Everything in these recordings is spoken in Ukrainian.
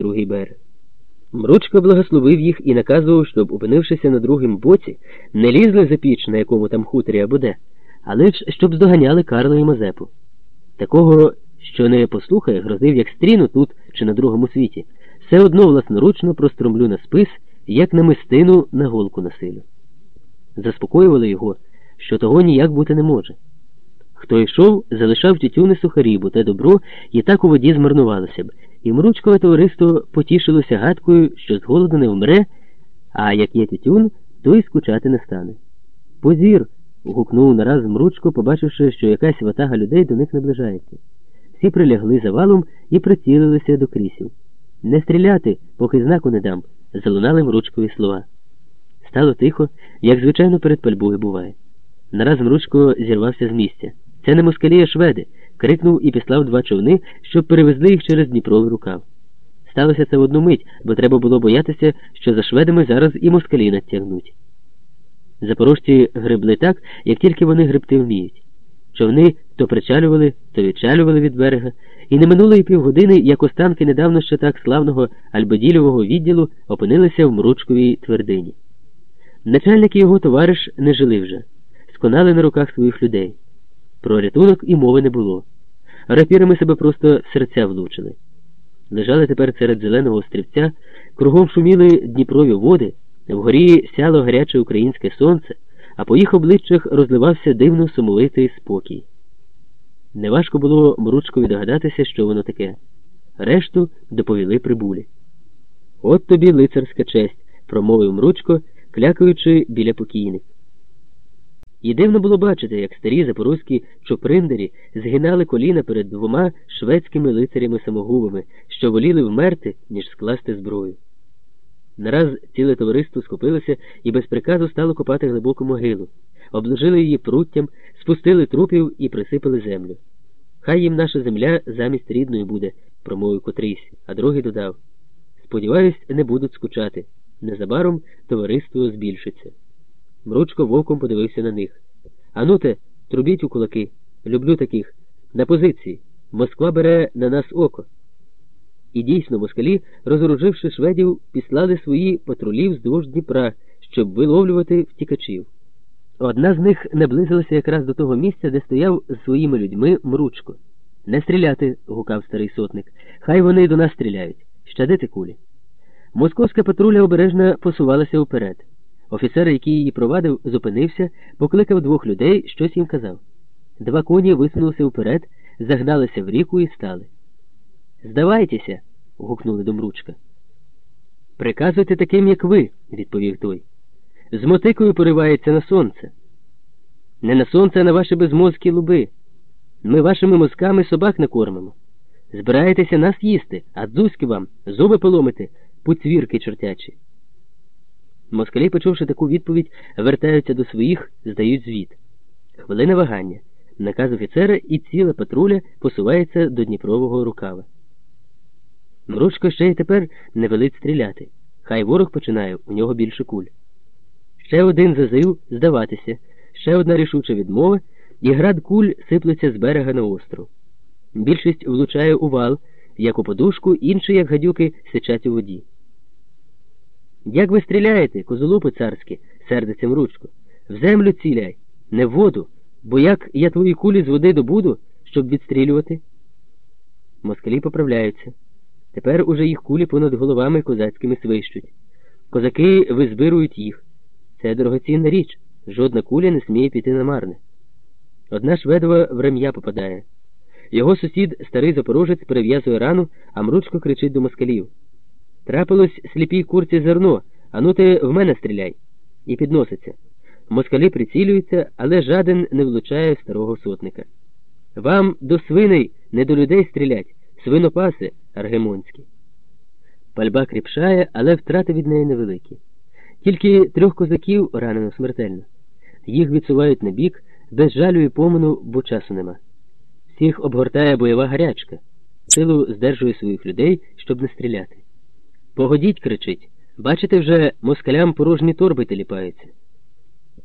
другий берег. Мручко благословив їх і наказував, щоб, опинившися на другому боці, не лізли за піч, на якому там хуторі або де, але ж щоб здоганяли Карла і Мазепу. Такого, що не послухає, грозив, як стріну тут чи на другому світі, все одно власноручно простромлю на спис, як на мистину на голку насилю. Заспокоювали його, що того ніяк бути не може. Хто йшов, залишав тютюни сухарі, бо те добро і так у воді змарнувалося б, і мручкове товариство потішилося гадкою, що з голоду не вмре, а як є тютюн, то й скучати не стане. Позір. гукнув нараз мручко, побачивши, що якась ватага людей до них наближається. Всі прилягли завалом і прицілилися до крісів. Не стріляти, поки знаку не дам, залунали мручкові слова. Стало тихо, як звичайно перед пальбою буває. Нараз мручко зірвався з місця. Це не москалі, а шведи. Крикнув і післав два човни, щоб перевезли їх через Дніпровий рукав. Сталося це в одну мить, бо треба було боятися, що за шведами зараз і москалі надтягнуть. Запорожці гребли так, як тільки вони гребти вміють. Човни то причалювали, то відчалювали від берега, і не минуло й півгодини, як останки недавно ще так славного Альбоділєвого відділу опинилися в Мручковій твердині. Начальник і його товариш не жили вже, сконали на руках своїх людей. Про рятунок і мови не було. Рапірами себе просто серця влучили. Лежали тепер серед зеленого острівця, кругом шуміли Дніпрові води, вгорі сяло гаряче українське сонце, а по їх обличчях розливався дивно сумовитий спокій. Неважко було Мручкові догадатися, що воно таке. Решту доповіли прибулі. От тобі лицарська честь, промовив Мручко, клякаючи біля покійних. І дивно було бачити, як старі запорозькі чоприндері згинали коліна перед двома шведськими лицарями самогубами, що воліли вмерти, ніж скласти зброю. Нараз ціле товариство схопилося і без приказу стало копати глибоку могилу, обложили її пруттям, спустили трупів і присипали землю. Хай їм наша земля замість рідної буде, промовив котрийсь, а другий додав Сподіваюсь, не будуть скучати. Незабаром товариство збільшиться. Мручко вовком подивився на них. Ануте, трубіть у кулаки. Люблю таких. На позиції. Москва бере на нас око. І дійсно москалі, розоруживши шведів, післали свої патрулі вздовж Дніпра, щоб виловлювати втікачів. Одна з них наблизилася якраз до того місця, де стояв з своїми людьми Мручко. Не стріляти, гукав старий сотник. Хай вони до нас стріляють. Щадити кулі. Московська патруля обережно посувалася вперед. Офіцер, який її провадив, зупинився, покликав двох людей, щось їм казав. Два коні висунулися вперед, загналися в ріку і стали. Здавайтеся. гукнули до Мручка. Приказуйте таким, як ви, відповів той. З мотикою поривається на сонце. Не на сонце, а на ваші безмозкі луби. Ми вашими мозками собак накормимо. Збираєтеся нас їсти, а дзузьки вам, зуби поломити, пуцвірки чортячі. Москалі, почувши таку відповідь, вертаються до своїх, здають звіт. Хвилина вагання. Наказ офіцера і ціла патруля посувається до Дніпрового рукава. Мручко ще й тепер не велить стріляти. Хай ворог починає, у нього більше куль. Ще один зазив здаватися, ще одна рішуча відмова, і град куль сиплеться з берега на остров. Більшість влучає у вал, як у подушку, інші, як гадюки, сичать у воді. Як ви стріляєте, козолупи царські, сердиться мручко, в землю ціляй, не в воду, бо як я твої кулі з води добуду, щоб відстрілювати? Москалі поправляються. Тепер уже їх кулі понад головами козацькими свищуть. Козаки визбирують їх. Це дорогоцінна річ. Жодна куля не сміє піти на марне. Одна шведова в рем'я попадає. Його сусід, старий запорожець, перев'язує рану, а мручко кричить до москалів. Трапилось сліпій курці зерно, а ну ти в мене стріляй. І підноситься. Москалі прицілюються, але жаден не влучає старого сотника. Вам до свиней, не до людей стрілять, свинопаси аргемонські. Пальба кріпшає, але втрати від неї невеликі. Тільки трьох козаків ранено смертельно. Їх відсувають на бік, без жалю і помину, бо часу нема. Всіх обгортає бойова гарячка, силу здержує своїх людей, щоб не стріляти. Погодіть, кричить. Бачите, вже москалям порожні торби теліпаються.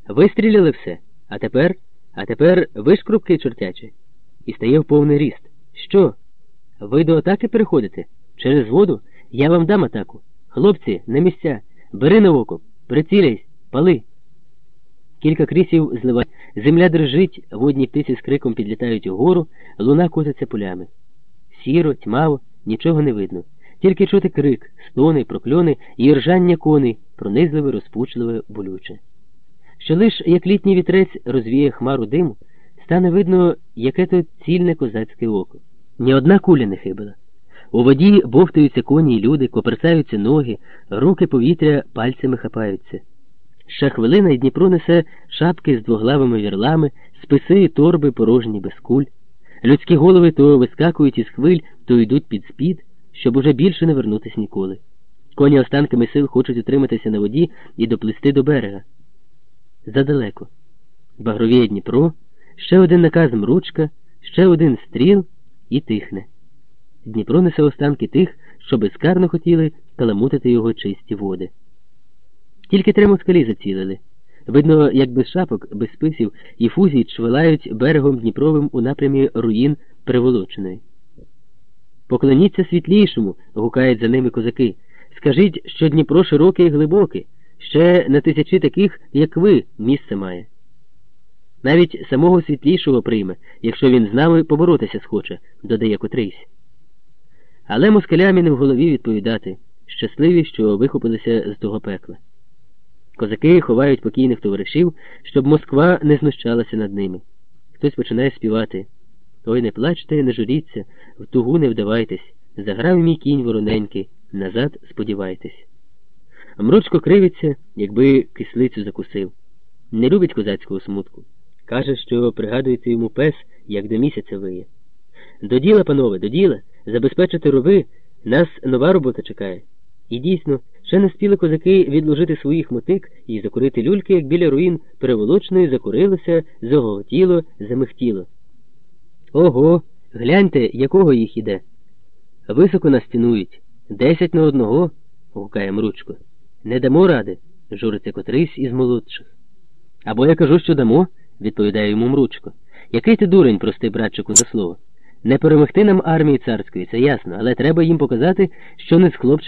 Вистріляли все, а тепер, а тепер вишкрупки чортячі. І стає в повний ріст. Що? Ви до атаки переходите? Через воду? Я вам дам атаку. Хлопці, на місця, бери на око, приціляйсь, пали. Кілька крісів зливають. Земля дрижить, водні птиці з криком підлітають угору, луна котиться полями. Сіро, тьмаво, нічого не видно. Тільки чути крик, стони, прокльони і ржання коней, пронизливе, розпучливе, болюче. Що лиш як літній вітрець розвіє хмару диму, стане видно, яке то цільне козацьке око. Ні одна куля не хибила. У воді бовтаються коні й люди, коперсаються ноги, руки повітря пальцями хапаються. Ще хвилина і Дніпро несе шапки з двоглавими вірлами, списи і торби порожні без куль. Людські голови то вискакують із хвиль, то йдуть під спід, щоб уже більше не вернутись ніколи. Коні останками сил хочуть утриматися на воді і доплисти до берега. Задалеко. Багровіє Дніпро, ще один наказ мручка, ще один стріл і тихне. Дніпро несе останки тих, що безкарно хотіли каламутити його чисті води. Тільки три москалі зацілили. Видно, як без шапок, без списів і фузій чвилають берегом Дніпровим у напрямі руїн Приволоченої. Поклоніться світлішому, гукають за ними козаки. Скажіть, що Дніпро широке і глибоке, ще на тисячі таких, як ви, місце має. Навіть самого світлішого прийме, якщо він з нами поборотися схоче, додає котрийсь. Але москалям і не в голові відповідати, щасливі, що вихопилися з того пекла. Козаки ховають покійних товаришів, щоб Москва не знущалася над ними. Хтось починає співати. Ой, не плачте, не журіться, в тугу не вдавайтесь, заграв мій кінь вороненький, назад сподівайтесь. Мручко кривиться, якби кислицю закусив. Не любить козацького смутку. Каже, що пригадується йому пес, як до місяця виє. До діла, панове, до діла, забезпечити рови, нас нова робота чекає. І дійсно, ще не спіли козаки відложити своїх мотик і закурити люльки, як біля руїн переволочної закурилося, загоготіло, замихтіло. Ого, гляньте, якого їх іде. Високо нас стінують. Десять на одного, гукає Мручко. Не дамо ради, журиться котрийсь із молодших. Або я кажу, що дамо, відповідає йому Мручко. Який ти дурень, простий братчику, за слово. Не перемогти нам армії царської, це ясно, але треба їм показати, що не з хлопчиком.